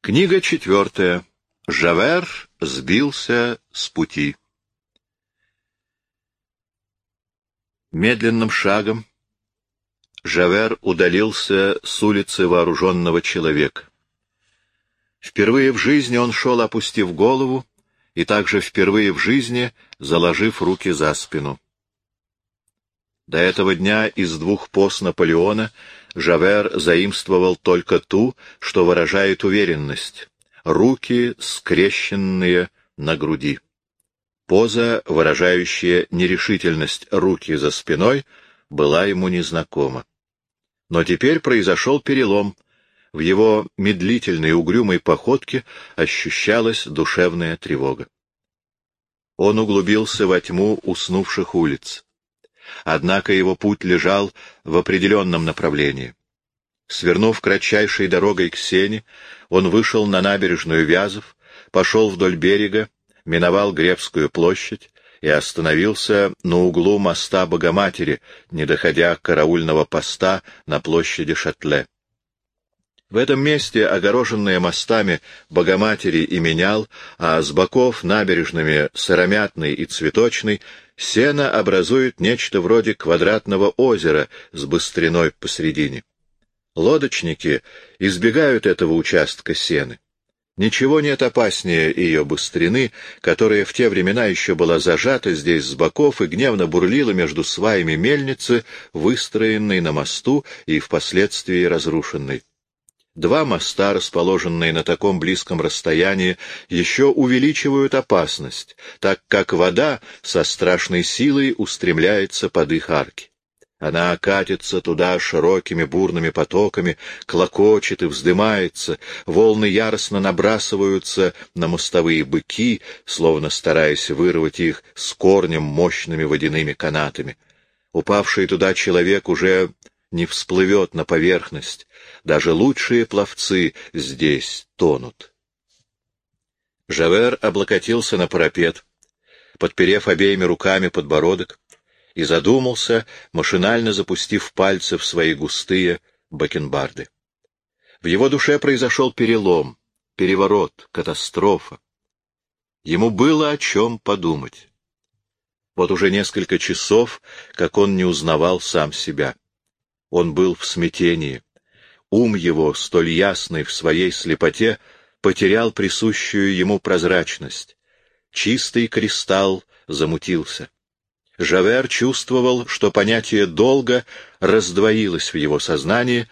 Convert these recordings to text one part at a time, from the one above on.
Книга четвертая. Жавер сбился с пути. Медленным шагом Жавер удалился с улицы вооруженного человека. Впервые в жизни он шел, опустив голову, и также впервые в жизни заложив руки за спину. До этого дня из двух пост Наполеона Жавер заимствовал только ту, что выражает уверенность — руки, скрещенные на груди. Поза, выражающая нерешительность руки за спиной, была ему незнакома. Но теперь произошел перелом. В его медлительной угрюмой походке ощущалась душевная тревога. Он углубился во тьму уснувших улиц. Однако его путь лежал в определенном направлении. Свернув кратчайшей дорогой к Сене, он вышел на набережную Вязов, пошел вдоль берега, миновал Гребскую площадь и остановился на углу моста Богоматери, не доходя караульного поста на площади Шатле. В этом месте, огороженные мостами Богоматери и Менял, а с боков набережными Сыромятной и Цветочной, сено образует нечто вроде квадратного озера с быстриной посредине. Лодочники избегают этого участка сены. Ничего нет опаснее ее быстрины, которая в те времена еще была зажата здесь с боков и гневно бурлила между сваями мельницы, выстроенной на мосту и впоследствии разрушенной. Два моста, расположенные на таком близком расстоянии, еще увеличивают опасность, так как вода со страшной силой устремляется под их арки. Она катится туда широкими бурными потоками, клокочет и вздымается, волны яростно набрасываются на мостовые быки, словно стараясь вырвать их с корнем мощными водяными канатами. Упавший туда человек уже не всплывет на поверхность. Даже лучшие пловцы здесь тонут. Жавер облокотился на парапет, подперев обеими руками подбородок, и задумался, машинально запустив пальцы в свои густые бакенбарды. В его душе произошел перелом, переворот, катастрофа. Ему было о чем подумать. Вот уже несколько часов, как он не узнавал сам себя. Он был в смятении. Ум его, столь ясный в своей слепоте, потерял присущую ему прозрачность. Чистый кристалл замутился. Жавер чувствовал, что понятие долга раздвоилось в его сознании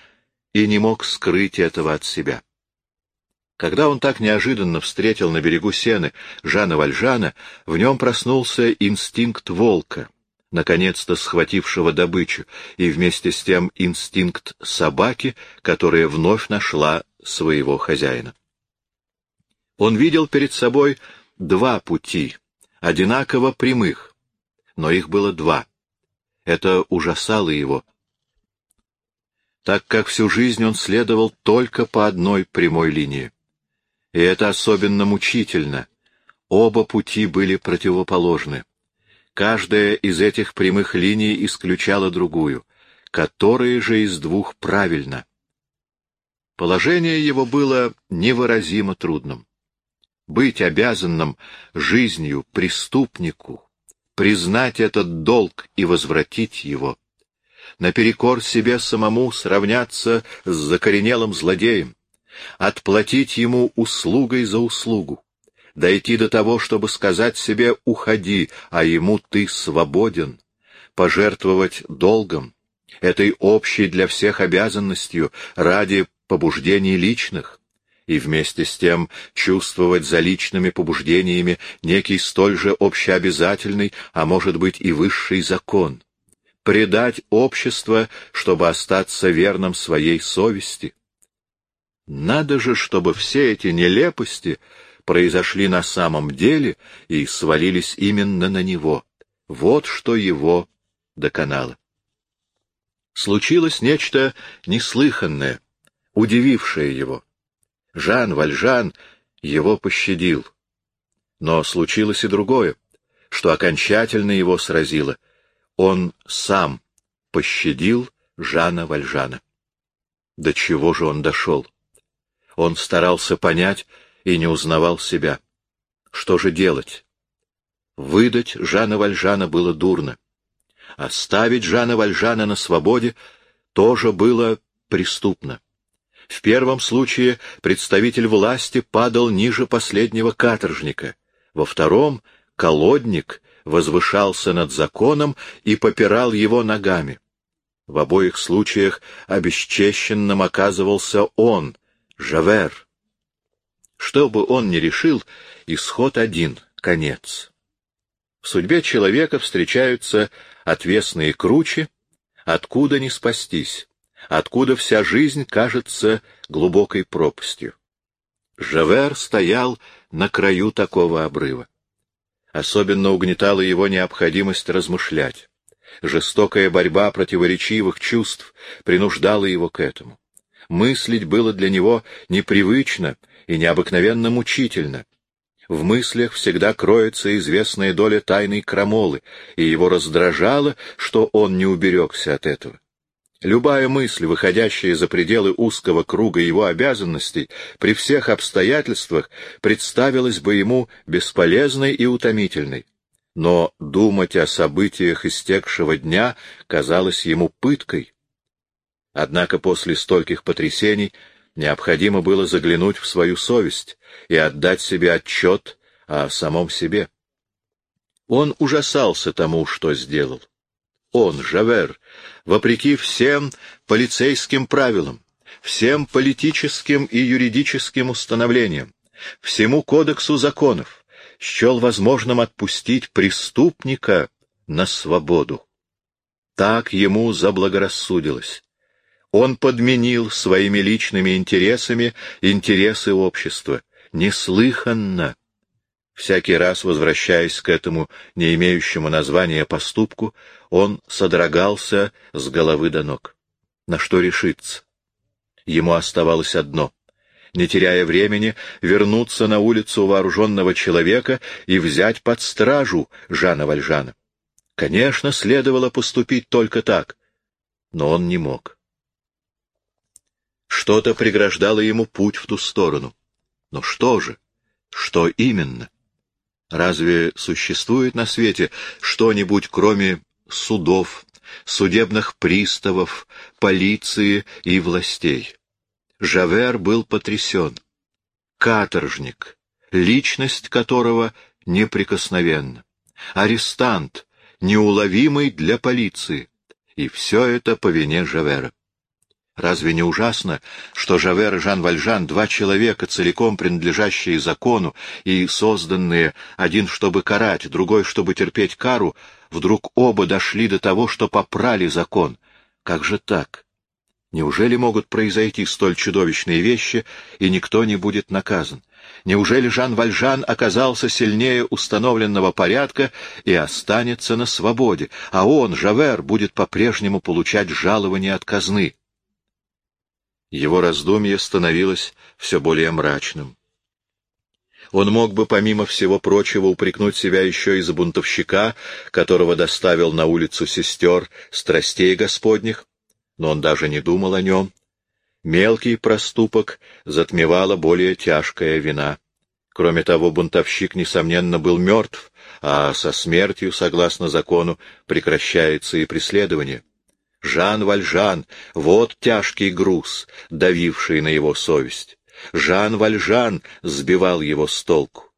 и не мог скрыть этого от себя. Когда он так неожиданно встретил на берегу сены Жана Вальжана, в нем проснулся инстинкт волка — наконец-то схватившего добычу, и вместе с тем инстинкт собаки, которая вновь нашла своего хозяина. Он видел перед собой два пути, одинаково прямых, но их было два. Это ужасало его, так как всю жизнь он следовал только по одной прямой линии. И это особенно мучительно. Оба пути были противоположны. Каждая из этих прямых линий исключала другую, которая же из двух правильно. Положение его было невыразимо трудным. Быть обязанным жизнью преступнику, признать этот долг и возвратить его, наперекор себе самому сравняться с закоренелым злодеем, отплатить ему услугой за услугу, дойти до того, чтобы сказать себе «уходи», а ему «ты свободен», пожертвовать долгом, этой общей для всех обязанностью ради побуждений личных, и вместе с тем чувствовать за личными побуждениями некий столь же общеобязательный, а может быть и высший закон, предать общество, чтобы остаться верным своей совести. Надо же, чтобы все эти нелепости произошли на самом деле и свалились именно на него. Вот что его доконало. Случилось нечто неслыханное, удивившее его. Жан Вальжан его пощадил. Но случилось и другое, что окончательно его сразило. Он сам пощадил Жана Вальжана. До чего же он дошел? Он старался понять и не узнавал себя. Что же делать? Выдать Жана Вальжана было дурно. Оставить Жана Вальжана на свободе тоже было преступно. В первом случае представитель власти падал ниже последнего каторжника, во втором — колодник возвышался над законом и попирал его ногами. В обоих случаях обесчещенным оказывался он, Жавер. Что бы он ни решил, исход один — конец. В судьбе человека встречаются отвесные кручи, откуда не спастись, откуда вся жизнь кажется глубокой пропастью. Жавер стоял на краю такого обрыва. Особенно угнетала его необходимость размышлять. Жестокая борьба противоречивых чувств принуждала его к этому. Мыслить было для него непривычно и необыкновенно мучительно. В мыслях всегда кроется известная доля тайной крамолы, и его раздражало, что он не уберегся от этого. Любая мысль, выходящая за пределы узкого круга его обязанностей, при всех обстоятельствах представилась бы ему бесполезной и утомительной. Но думать о событиях истекшего дня казалось ему пыткой. Однако после стольких потрясений необходимо было заглянуть в свою совесть и отдать себе отчет о самом себе. Он ужасался тому, что сделал. Он, Жавер, вопреки всем полицейским правилам, всем политическим и юридическим установлениям, всему кодексу законов, счел возможным отпустить преступника на свободу. Так ему заблагорассудилось. Он подменил своими личными интересами интересы общества. Неслыханно! Всякий раз, возвращаясь к этому не имеющему названия поступку, он содрогался с головы до ног. На что решиться? Ему оставалось одно — не теряя времени, вернуться на улицу вооруженного человека и взять под стражу Жана Вальжана. Конечно, следовало поступить только так, но он не мог. Что-то преграждало ему путь в ту сторону. Но что же? Что именно? Разве существует на свете что-нибудь, кроме судов, судебных приставов, полиции и властей? Жавер был потрясен. Каторжник, личность которого неприкосновенна. Арестант, неуловимый для полиции. И все это по вине Жавера. Разве не ужасно, что Жавер и Жан Вальжан, два человека, целиком принадлежащие закону и созданные, один чтобы карать, другой чтобы терпеть кару, вдруг оба дошли до того, что попрали закон? Как же так? Неужели могут произойти столь чудовищные вещи, и никто не будет наказан? Неужели Жан Вальжан оказался сильнее установленного порядка и останется на свободе, а он, Жавер, будет по-прежнему получать жалование от казны? Его раздумье становилось все более мрачным. Он мог бы, помимо всего прочего, упрекнуть себя еще и за бунтовщика, которого доставил на улицу сестер страстей Господних, но он даже не думал о нем. Мелкий проступок затмевала более тяжкая вина. Кроме того, бунтовщик, несомненно, был мертв, а со смертью, согласно закону, прекращается и преследование. Жан Вальжан — вот тяжкий груз, давивший на его совесть. Жан Вальжан сбивал его с толку.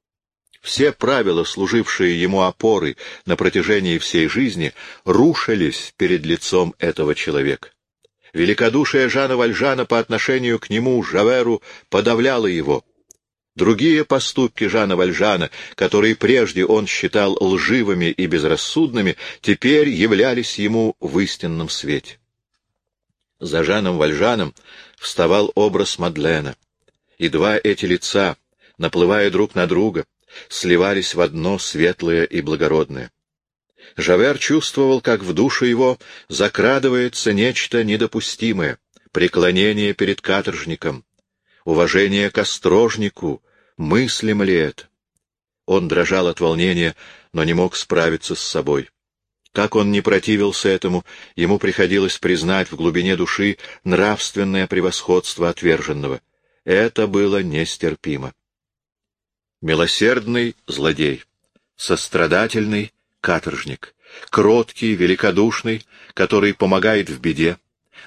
Все правила, служившие ему опорой на протяжении всей жизни, рушились перед лицом этого человека. Великодушие Жана Вальжана по отношению к нему, Жаверу, подавляло его. Другие поступки Жана Вальжана, которые прежде он считал лживыми и безрассудными, теперь являлись ему в истинном свете. За Жаном Вальжаном вставал образ Мадлена, и два эти лица, наплывая друг на друга, сливались в одно светлое и благородное. Жавер чувствовал, как в душу его закрадывается нечто недопустимое — преклонение перед каторжником, уважение к острожнику, Мыслим ли это? Он дрожал от волнения, но не мог справиться с собой. Как он не противился этому, ему приходилось признать в глубине души нравственное превосходство отверженного. Это было нестерпимо. Милосердный злодей, сострадательный каторжник, кроткий, великодушный, который помогает в беде,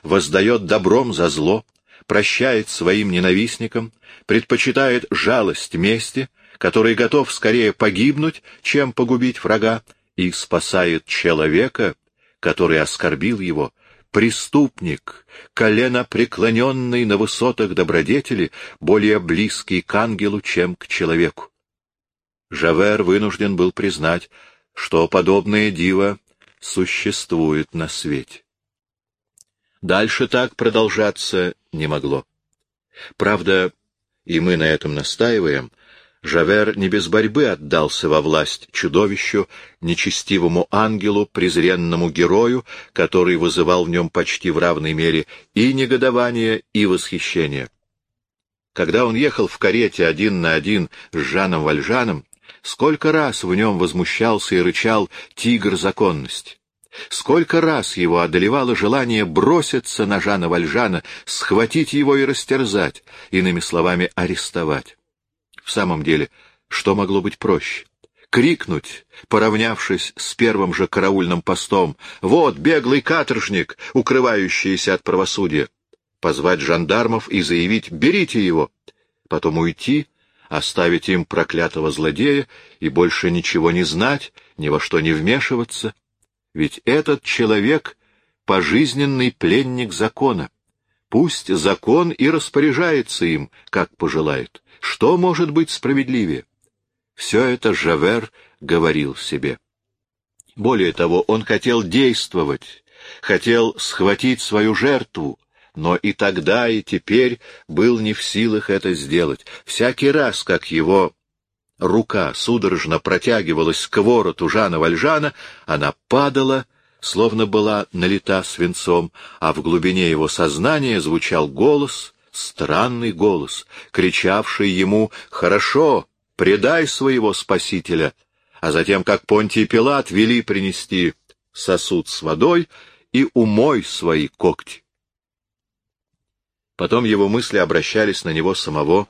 воздает добром за зло, прощает своим ненавистникам, предпочитает жалость мести, который готов скорее погибнуть, чем погубить врага, и спасает человека, который оскорбил его, преступник, колено преклоненный на высотах добродетели, более близкий к ангелу, чем к человеку. Жавер вынужден был признать, что подобное диво существует на свете. Дальше так продолжаться не могло. Правда, и мы на этом настаиваем, Жавер не без борьбы отдался во власть чудовищу, нечестивому ангелу, презренному герою, который вызывал в нем почти в равной мере и негодование, и восхищение. Когда он ехал в карете один на один с Жаном Вальжаном, сколько раз в нем возмущался и рычал тигр законности. Сколько раз его одолевало желание броситься на Жана Вальжана, схватить его и растерзать, иными словами, арестовать. В самом деле, что могло быть проще? Крикнуть, поравнявшись с первым же караульным постом, «Вот беглый каторжник, укрывающийся от правосудия!» Позвать жандармов и заявить «Берите его!» Потом уйти, оставить им проклятого злодея и больше ничего не знать, ни во что не вмешиваться. Ведь этот человек — пожизненный пленник закона. Пусть закон и распоряжается им, как пожелает. Что может быть справедливее? Все это Жавер говорил себе. Более того, он хотел действовать, хотел схватить свою жертву, но и тогда, и теперь был не в силах это сделать. Всякий раз, как его рука судорожно протягивалась к вороту Жана Вальжана, она падала, словно была налита свинцом, а в глубине его сознания звучал голос — странный голос, кричавший ему «Хорошо, предай своего спасителя», а затем, как Понтий Пилат, вели принести сосуд с водой и умой свои когти. Потом его мысли обращались на него самого,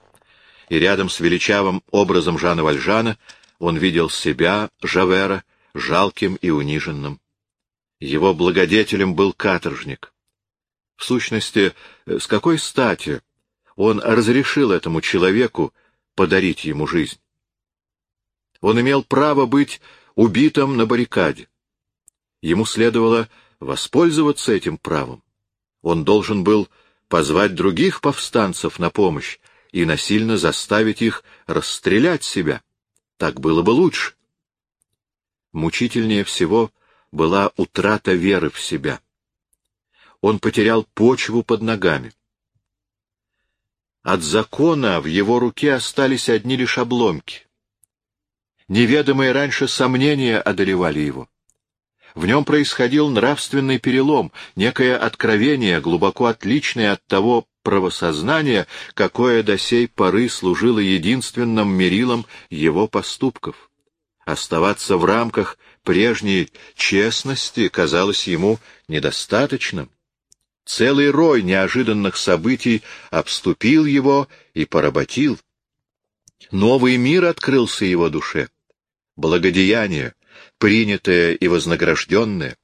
и рядом с величавым образом Жана Вальжана он видел себя, Жавера, жалким и униженным. Его благодетелем был каторжник. В сущности, с какой стати он разрешил этому человеку подарить ему жизнь? Он имел право быть убитым на баррикаде. Ему следовало воспользоваться этим правом. Он должен был позвать других повстанцев на помощь и насильно заставить их расстрелять себя. Так было бы лучше. Мучительнее всего была утрата веры в себя он потерял почву под ногами. От закона в его руке остались одни лишь обломки. Неведомые раньше сомнения одолевали его. В нем происходил нравственный перелом, некое откровение, глубоко отличное от того правосознания, какое до сей поры служило единственным мерилом его поступков. Оставаться в рамках прежней честности казалось ему недостаточным. Целый рой неожиданных событий обступил его и поработил. Новый мир открылся его душе. Благодеяние, принятое и вознагражденное,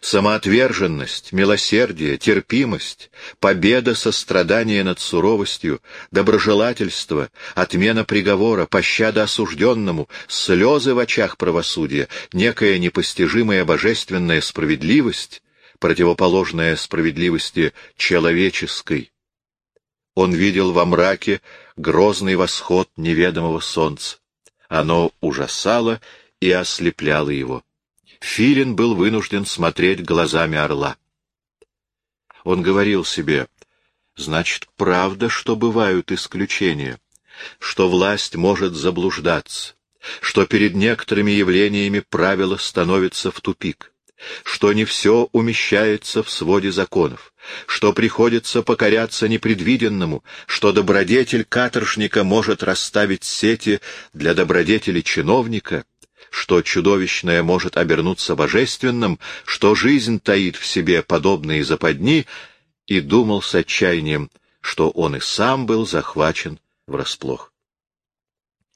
самоотверженность, милосердие, терпимость, победа сострадания над суровостью, доброжелательство, отмена приговора, пощада осужденному, слезы в очах правосудия, некая непостижимая божественная справедливость противоположное справедливости человеческой. Он видел во мраке грозный восход неведомого солнца. Оно ужасало и ослепляло его. Филин был вынужден смотреть глазами орла. Он говорил себе, значит, правда, что бывают исключения, что власть может заблуждаться, что перед некоторыми явлениями правило становится в тупик что не все умещается в своде законов, что приходится покоряться непредвиденному, что добродетель каторжника может расставить сети для добродетели чиновника, что чудовищное может обернуться божественным, что жизнь таит в себе подобные западни, и думал с отчаянием, что он и сам был захвачен врасплох.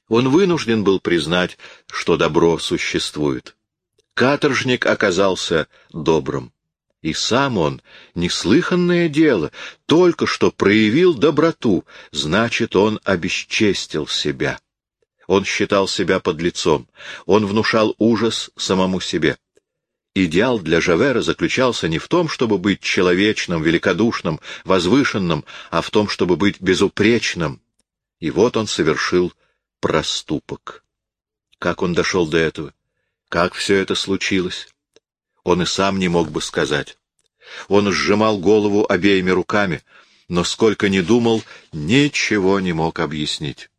Он вынужден был признать, что добро существует. Каторжник оказался добрым. И сам он, неслыханное дело, только что проявил доброту, значит, он обесчестил себя. Он считал себя подлецом, он внушал ужас самому себе. Идеал для Жавера заключался не в том, чтобы быть человечным, великодушным, возвышенным, а в том, чтобы быть безупречным. И вот он совершил проступок. Как он дошел до этого? Как все это случилось? Он и сам не мог бы сказать. Он сжимал голову обеими руками, но сколько ни думал, ничего не мог объяснить.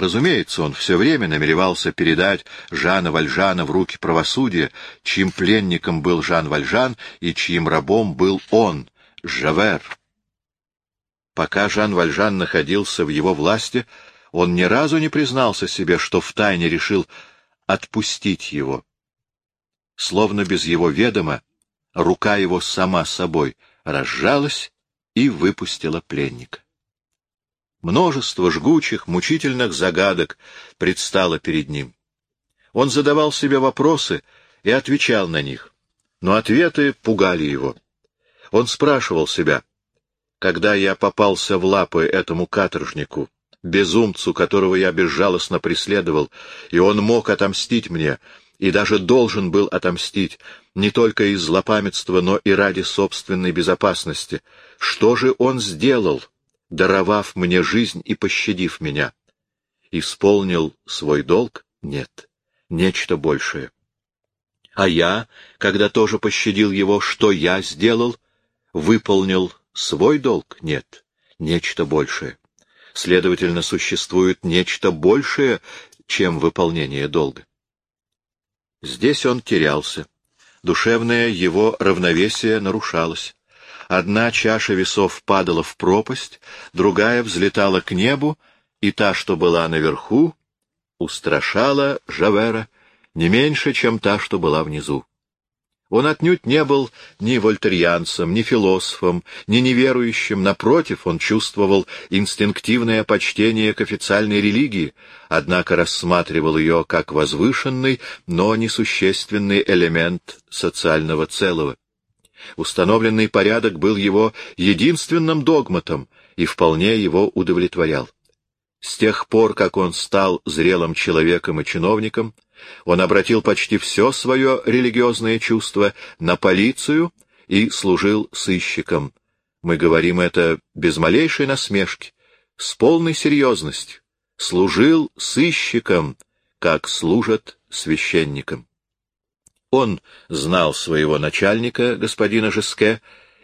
Разумеется, он все время намеревался передать Жана Вальжана в руки правосудия, чьим пленником был Жан Вальжан и чьим рабом был он, Жавер. Пока Жан Вальжан находился в его власти, он ни разу не признался себе, что втайне решил отпустить его. Словно без его ведома, рука его сама собой разжалась и выпустила пленника. Множество жгучих, мучительных загадок предстало перед ним. Он задавал себе вопросы и отвечал на них, но ответы пугали его. Он спрашивал себя, когда я попался в лапы этому каторжнику, безумцу, которого я безжалостно преследовал, и он мог отомстить мне, и даже должен был отомстить, не только из злопамятства, но и ради собственной безопасности. Что же он сделал? Даровав мне жизнь и пощадив меня. Исполнил свой долг? Нет. Нечто большее. А я, когда тоже пощадил его, что я сделал? Выполнил свой долг? Нет. Нечто большее. Следовательно, существует нечто большее, чем выполнение долга. Здесь он терялся. Душевное его равновесие нарушалось. Одна чаша весов падала в пропасть, другая взлетала к небу, и та, что была наверху, устрашала Жавера не меньше, чем та, что была внизу. Он отнюдь не был ни вольтерьянцем, ни философом, ни неверующим, напротив, он чувствовал инстинктивное почтение к официальной религии, однако рассматривал ее как возвышенный, но несущественный элемент социального целого. Установленный порядок был его единственным догматом и вполне его удовлетворял. С тех пор, как он стал зрелым человеком и чиновником, он обратил почти все свое религиозное чувство на полицию и служил сыщиком. Мы говорим это без малейшей насмешки, с полной серьезностью. Служил сыщиком, как служат священникам. Он знал своего начальника, господина Жеске,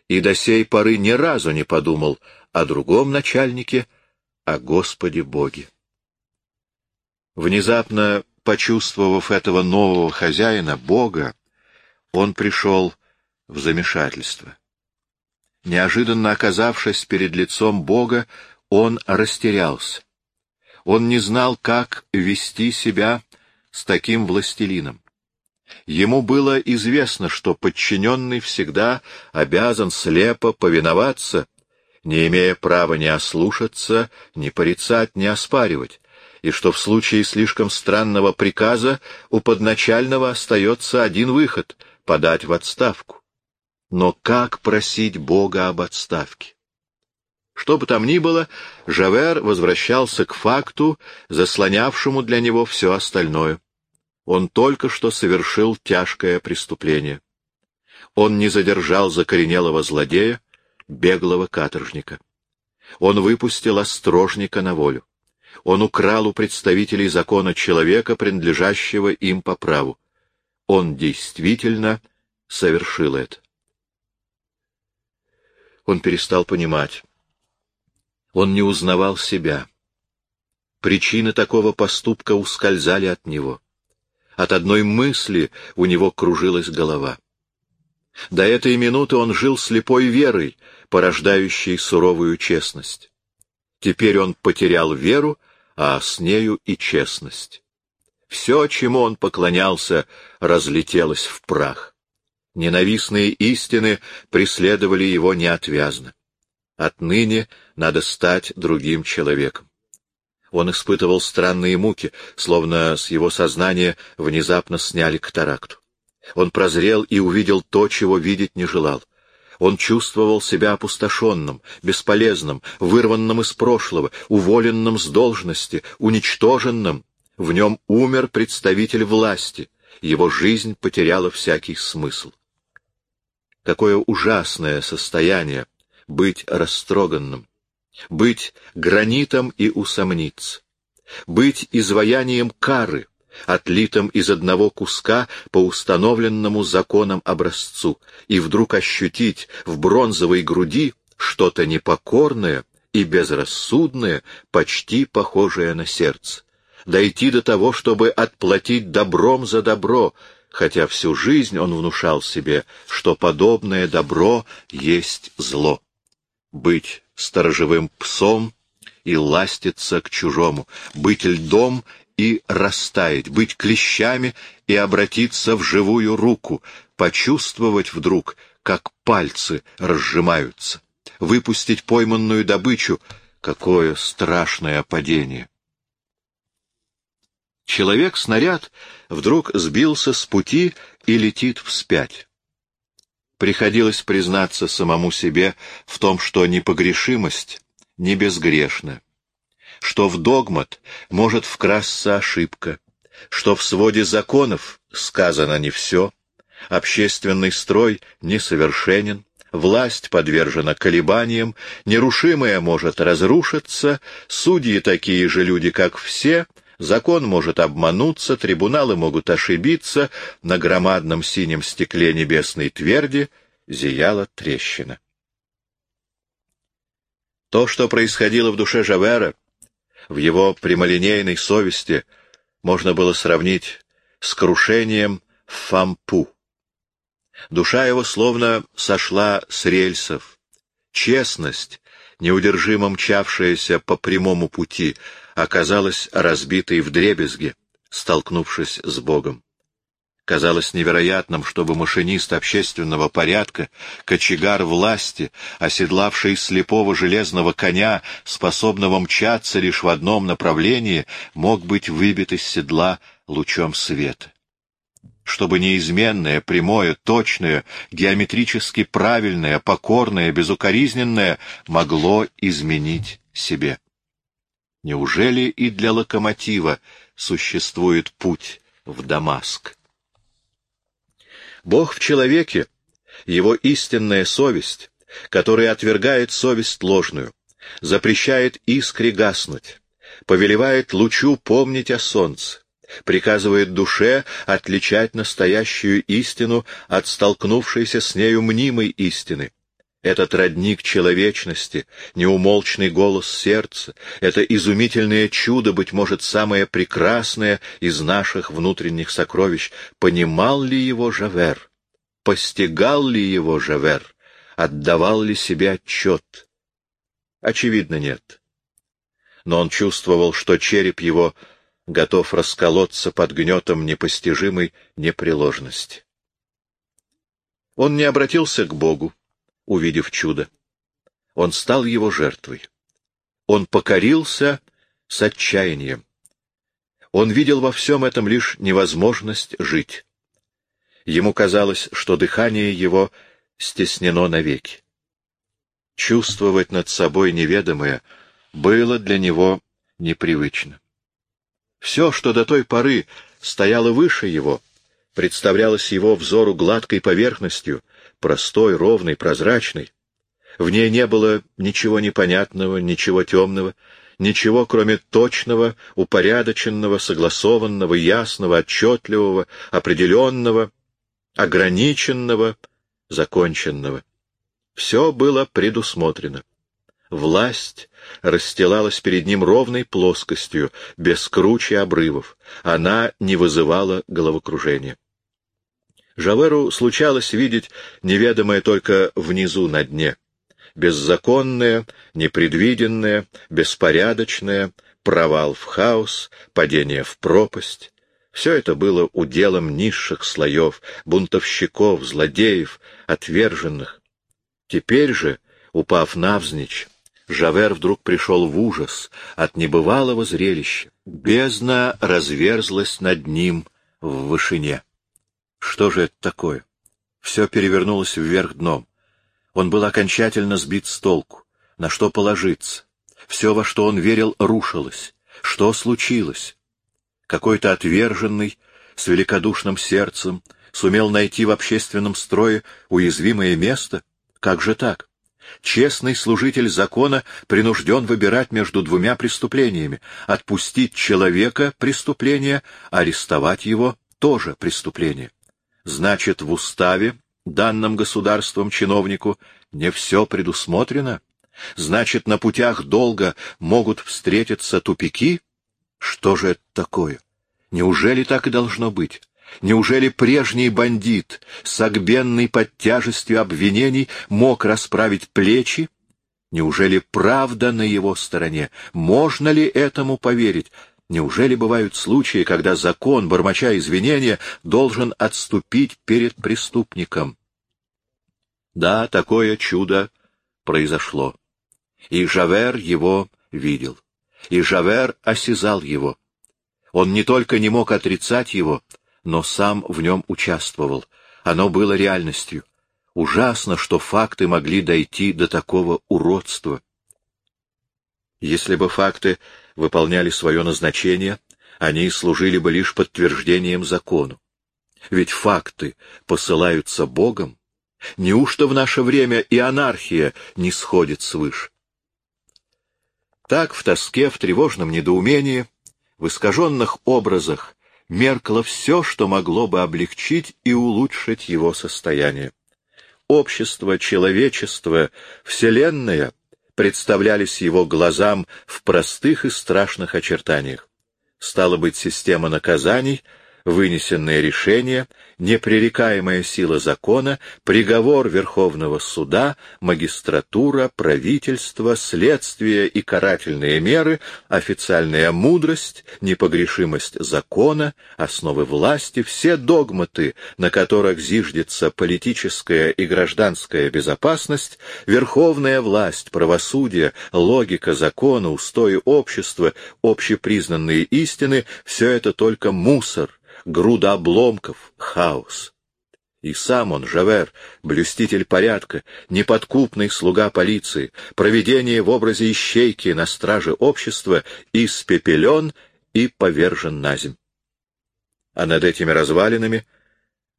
и до сей поры ни разу не подумал о другом начальнике, о Господе Боге. Внезапно почувствовав этого нового хозяина, Бога, он пришел в замешательство. Неожиданно оказавшись перед лицом Бога, он растерялся. Он не знал, как вести себя с таким властелином. Ему было известно, что подчиненный всегда обязан слепо повиноваться, не имея права ни ослушаться, ни порицать, ни оспаривать, и что в случае слишком странного приказа у подначального остается один выход — подать в отставку. Но как просить Бога об отставке? Что бы там ни было, Жавер возвращался к факту, заслонявшему для него все остальное. Он только что совершил тяжкое преступление. Он не задержал закоренелого злодея, беглого каторжника. Он выпустил острожника на волю. Он украл у представителей закона человека, принадлежащего им по праву. Он действительно совершил это. Он перестал понимать. Он не узнавал себя. Причины такого поступка ускользали от него. От одной мысли у него кружилась голова. До этой минуты он жил слепой верой, порождающей суровую честность. Теперь он потерял веру, а с нею и честность. Все, чему он поклонялся, разлетелось в прах. Ненавистные истины преследовали его неотвязно. Отныне надо стать другим человеком. Он испытывал странные муки, словно с его сознания внезапно сняли катаракту. Он прозрел и увидел то, чего видеть не желал. Он чувствовал себя опустошенным, бесполезным, вырванным из прошлого, уволенным с должности, уничтоженным. В нем умер представитель власти, его жизнь потеряла всякий смысл. Какое ужасное состояние быть растроганным, быть гранитом и усомниться, быть изваянием кары, отлитым из одного куска по установленному законам образцу, и вдруг ощутить в бронзовой груди что-то непокорное и безрассудное, почти похожее на сердце. Дойти до того, чтобы отплатить добром за добро, хотя всю жизнь он внушал себе, что подобное добро есть зло. Быть сторожевым псом и ластиться к чужому, быть льдом и растаять, быть клещами и обратиться в живую руку, почувствовать вдруг, как пальцы разжимаются, выпустить пойманную добычу. Какое страшное падение! Человек-снаряд вдруг сбился с пути и летит вспять. Приходилось признаться самому себе в том, что непогрешимость не безгрешна, что в догмат может вкрасться ошибка, что в своде законов сказано не все, общественный строй несовершенен, власть подвержена колебаниям, нерушимое может разрушиться, судьи такие же люди, как все, закон может обмануться, трибуналы могут ошибиться, на громадном синем стекле небесной тверди зияла трещина. То, что происходило в душе Жавера, в его прямолинейной совести можно было сравнить с крушением Фампу. Душа его словно сошла с рельсов. Честность, неудержимо мчавшаяся по прямому пути, оказалась разбитой вдребезги, столкнувшись с Богом. Казалось невероятным, чтобы машинист общественного порядка, кочегар власти, оседлавший слепого железного коня, способного мчаться лишь в одном направлении, мог быть выбит из седла лучом света. Чтобы неизменное, прямое, точное, геометрически правильное, покорное, безукоризненное могло изменить себе. Неужели и для локомотива существует путь в Дамаск? Бог в человеке, его истинная совесть, которая отвергает совесть ложную, запрещает искре гаснуть, повелевает лучу помнить о солнце, приказывает душе отличать настоящую истину от столкнувшейся с нею мнимой истины, этот родник человечности, неумолчный голос сердца, это изумительное чудо, быть может, самое прекрасное из наших внутренних сокровищ, понимал ли его Жавер? Постигал ли его Жавер? Отдавал ли себе отчет? Очевидно, нет. Но он чувствовал, что череп его готов расколоться под гнетом непостижимой непреложности. Он не обратился к Богу, увидев чудо. Он стал его жертвой. Он покорился с отчаянием. Он видел во всем этом лишь невозможность жить. Ему казалось, что дыхание его стеснено навеки. Чувствовать над собой неведомое было для него непривычно. Все, что до той поры стояло выше его, представлялось его взору гладкой поверхностью, простой, ровной, прозрачной. В ней не было ничего непонятного, ничего темного, ничего, кроме точного, упорядоченного, согласованного, ясного, отчетливого, определенного, ограниченного, законченного. Все было предусмотрено. Власть расстилалась перед ним ровной плоскостью, без кручи обрывов. Она не вызывала головокружения. Жаверу случалось видеть неведомое только внизу на дне. Беззаконное, непредвиденное, беспорядочное, провал в хаос, падение в пропасть. Все это было уделом низших слоев, бунтовщиков, злодеев, отверженных. Теперь же Упав навзничь, Жавер вдруг пришел в ужас от небывалого зрелища. Бездна разверзлась над ним в вышине. Что же это такое? Все перевернулось вверх дном. Он был окончательно сбит с толку. На что положиться? Все, во что он верил, рушилось. Что случилось? Какой-то отверженный, с великодушным сердцем, сумел найти в общественном строе уязвимое место? Как же так? Честный служитель закона принужден выбирать между двумя преступлениями. Отпустить человека — преступление, арестовать его — тоже преступление. Значит, в уставе, данном государством чиновнику, не все предусмотрено? Значит, на путях долго могут встретиться тупики? Что же это такое? Неужели так и должно быть? Неужели прежний бандит, согбенный под тяжестью обвинений, мог расправить плечи? Неужели правда на его стороне? Можно ли этому поверить? Неужели бывают случаи, когда закон, бормоча извинения, должен отступить перед преступником? Да, такое чудо произошло. И Жавер его видел. И Жавер осязал его. Он не только не мог отрицать его, но сам в нем участвовал. Оно было реальностью. Ужасно, что факты могли дойти до такого уродства. Если бы факты выполняли свое назначение, они служили бы лишь подтверждением закону. Ведь факты посылаются Богом. Неужто в наше время и анархия не сходит свыше? Так в тоске, в тревожном недоумении, в искаженных образах меркло все, что могло бы облегчить и улучшить его состояние. Общество, человечество, Вселенная представлялись его глазам в простых и страшных очертаниях. Стало быть, система наказаний — вынесенное решение, непререкаемая сила закона, приговор Верховного суда, магистратура, правительство, следствие и карательные меры, официальная мудрость, непогрешимость закона, основы власти, все догматы, на которых зиждется политическая и гражданская безопасность, верховная власть, правосудие, логика закона, устои общества, общепризнанные истины — все это только мусор, груда обломков, хаос. И сам он, Жавер, блюститель порядка, неподкупный слуга полиции, проведение в образе ищейки на страже общества, испепелен и повержен на земь. А над этими развалинами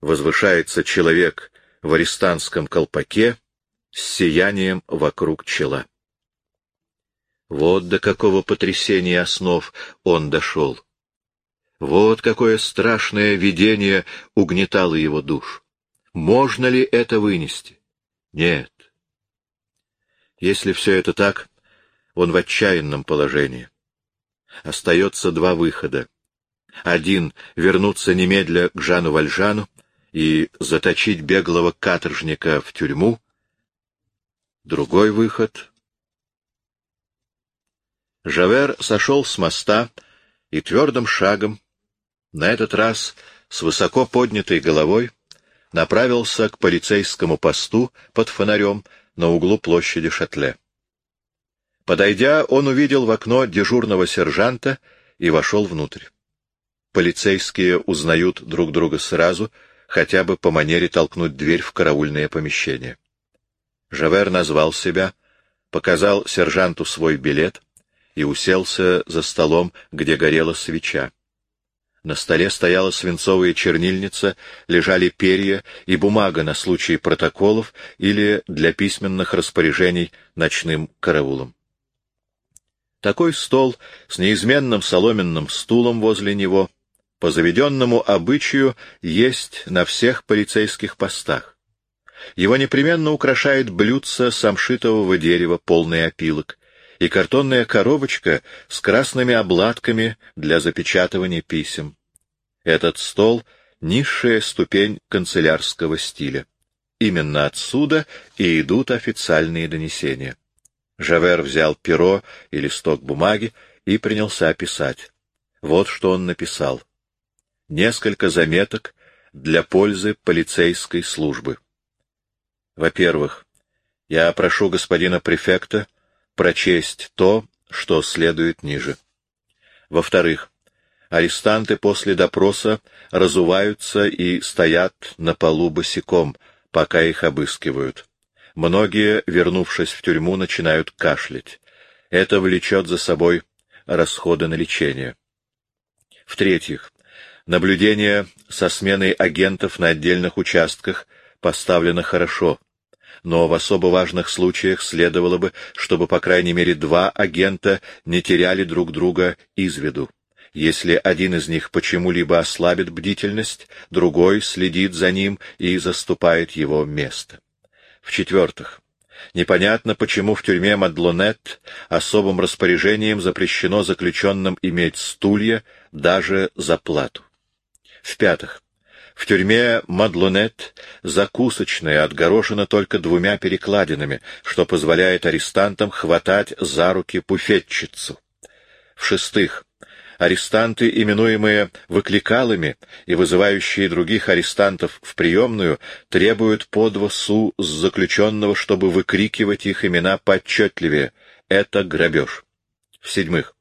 возвышается человек в арестантском колпаке с сиянием вокруг чела. Вот до какого потрясения основ он дошел. Вот какое страшное видение угнетало его душ. Можно ли это вынести? Нет. Если все это так, он в отчаянном положении. Остается два выхода. Один — вернуться немедля к Жану Вальжану и заточить беглого каторжника в тюрьму. Другой выход. Жавер сошел с моста и твердым шагом на этот раз с высоко поднятой головой направился к полицейскому посту под фонарем на углу площади Шатле. Подойдя, он увидел в окно дежурного сержанта и вошел внутрь. Полицейские узнают друг друга сразу, хотя бы по манере толкнуть дверь в караульное помещение. Жавер назвал себя, показал сержанту свой билет и уселся за столом, где горела свеча. На столе стояла свинцовая чернильница, лежали перья и бумага на случай протоколов или для письменных распоряжений ночным караулом. Такой стол с неизменным соломенным стулом возле него, по заведенному обычаю, есть на всех полицейских постах. Его непременно украшает блюдце самшитового дерева, полный опилок, и картонная коробочка с красными обладками для запечатывания писем. Этот стол — низшая ступень канцелярского стиля. Именно отсюда и идут официальные донесения. Жавер взял перо и листок бумаги и принялся писать. Вот что он написал. Несколько заметок для пользы полицейской службы. Во-первых, Я прошу господина префекта прочесть то, что следует ниже. Во-вторых, арестанты после допроса разуваются и стоят на полу босиком, пока их обыскивают. Многие, вернувшись в тюрьму, начинают кашлять. Это влечет за собой расходы на лечение. В-третьих, наблюдение со сменой агентов на отдельных участках поставлено хорошо, но в особо важных случаях следовало бы, чтобы по крайней мере два агента не теряли друг друга из виду. Если один из них почему-либо ослабит бдительность, другой следит за ним и заступает его место. В-четвертых, непонятно, почему в тюрьме Мадлонет особым распоряжением запрещено заключенным иметь стулья даже за плату. В-пятых, в тюрьме Мадлонет закусочная отгорожена только двумя перекладинами, что позволяет арестантам хватать за руки буфетчицу. В-шестых, арестанты, именуемые выкликалами и вызывающие других арестантов в приемную, требуют по два су с заключенного, чтобы выкрикивать их имена поотчетливее. Это грабеж. В-седьмых,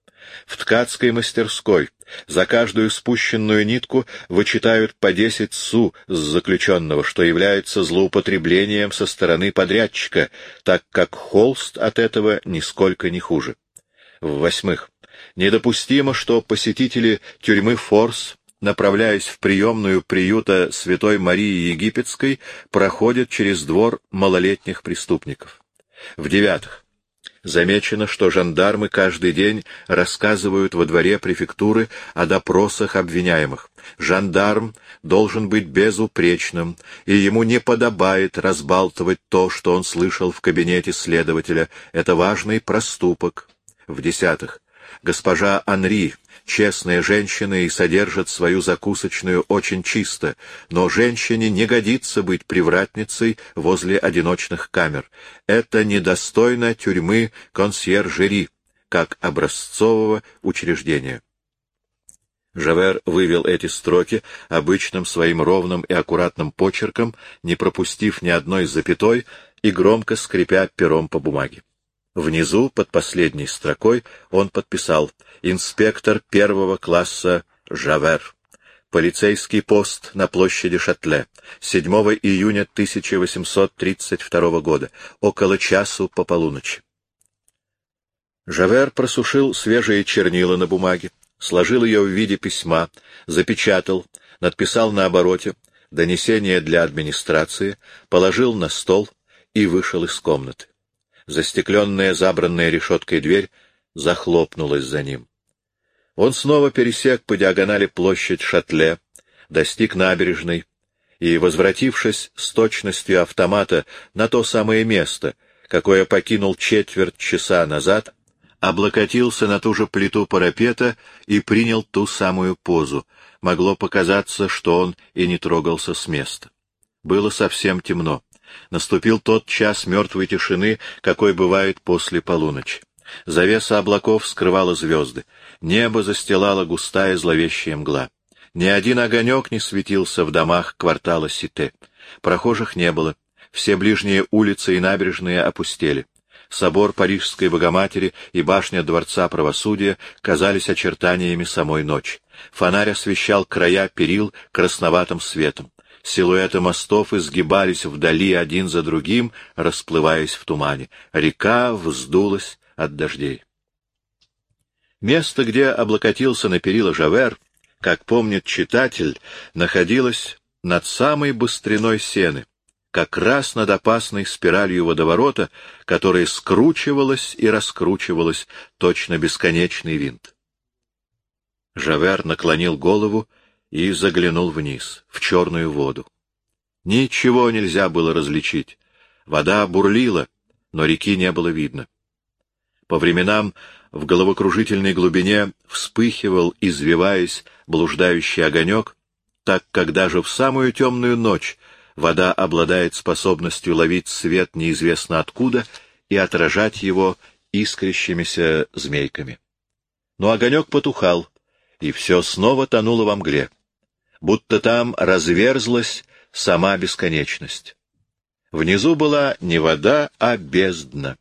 в ткацкой мастерской за каждую спущенную нитку вычитают по десять су с заключенного, что является злоупотреблением со стороны подрядчика, так как холст от этого нисколько не хуже. В-восьмых, недопустимо, что посетители тюрьмы Форс, направляясь в приемную приюта Святой Марии Египетской, проходят через двор малолетних преступников. В-девятых, Замечено, что жандармы каждый день рассказывают во дворе префектуры о допросах обвиняемых. Жандарм должен быть безупречным, и ему не подобает разбалтывать то, что он слышал в кабинете следователя. Это важный проступок. В-десятых, госпожа Анри честная женщина и содержит свою закусочную очень чисто, но женщине не годится быть привратницей возле одиночных камер. Это недостойно тюрьмы консьержери, как образцового учреждения. Жавер вывел эти строки обычным своим ровным и аккуратным почерком, не пропустив ни одной запятой и громко скрипя пером по бумаге. Внизу, под последней строкой, он подписал «Инспектор первого класса Жавер». Полицейский пост на площади Шатле. 7 июня 1832 года. Около часу по полуночи. Жавер просушил свежие чернила на бумаге, сложил ее в виде письма, запечатал, надписал на обороте донесение для администрации, положил на стол и вышел из комнаты. Застекленная, забранная решеткой дверь захлопнулась за ним. Он снова пересек по диагонали площадь Шатле, достиг набережной и, возвратившись с точностью автомата на то самое место, какое покинул четверть часа назад, облокотился на ту же плиту парапета и принял ту самую позу. Могло показаться, что он и не трогался с места. Было совсем темно. Наступил тот час мертвой тишины, какой бывает после полуночи. Завеса облаков скрывала звезды. Небо застилала густая зловещая мгла. Ни один огонек не светился в домах квартала Сите. Прохожих не было. Все ближние улицы и набережные опустели. Собор Парижской Богоматери и башня Дворца Правосудия казались очертаниями самой ночи. Фонарь освещал края перил красноватым светом. Силуэты мостов изгибались вдали один за другим, расплываясь в тумане. Река вздулась от дождей. Место, где облокотился на перила Жавер, как помнит читатель, находилось над самой быстриной сены, как раз над опасной спиралью водоворота, которая скручивалась и раскручивалась, точно бесконечный винт. Жавер наклонил голову и заглянул вниз, в черную воду. Ничего нельзя было различить. Вода бурлила, но реки не было видно. По временам в головокружительной глубине вспыхивал, извиваясь, блуждающий огонек, так как даже в самую темную ночь вода обладает способностью ловить свет неизвестно откуда и отражать его искрящимися змейками. Но огонек потухал, и все снова тонуло во мгле будто там разверзлась сама бесконечность. Внизу была не вода, а бездна.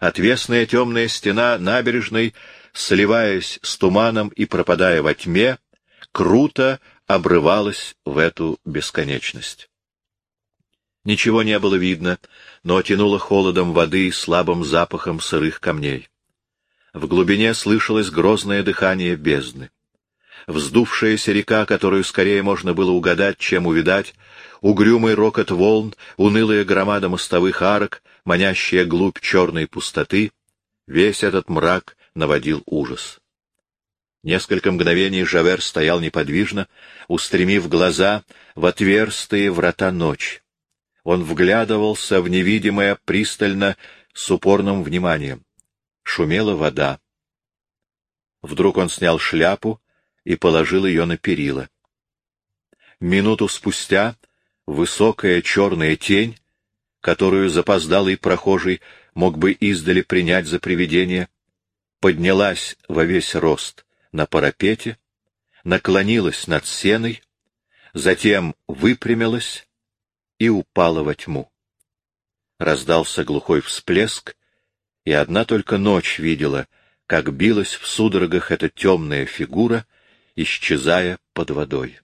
Отвесная темная стена набережной, сливаясь с туманом и пропадая во тьме, круто обрывалась в эту бесконечность. Ничего не было видно, но тянуло холодом воды и слабым запахом сырых камней. В глубине слышалось грозное дыхание бездны. Вздувшаяся река, которую скорее можно было угадать, чем увидать, угрюмый рокот волн, унылая громада мостовых арок, манящая глубь черной пустоты, весь этот мрак наводил ужас. Несколько мгновений Жавер стоял неподвижно, устремив глаза в отверстые врата ночи. Он вглядывался в невидимое пристально с упорным вниманием. Шумела вода. Вдруг он снял шляпу и положил ее на перила. Минуту спустя высокая черная тень, которую запоздалый прохожий мог бы издали принять за привидение, поднялась во весь рост на парапете, наклонилась над сеной, затем выпрямилась и упала во тьму. Раздался глухой всплеск, и одна только ночь видела, как билась в судорогах эта темная фигура, исчезая под водой.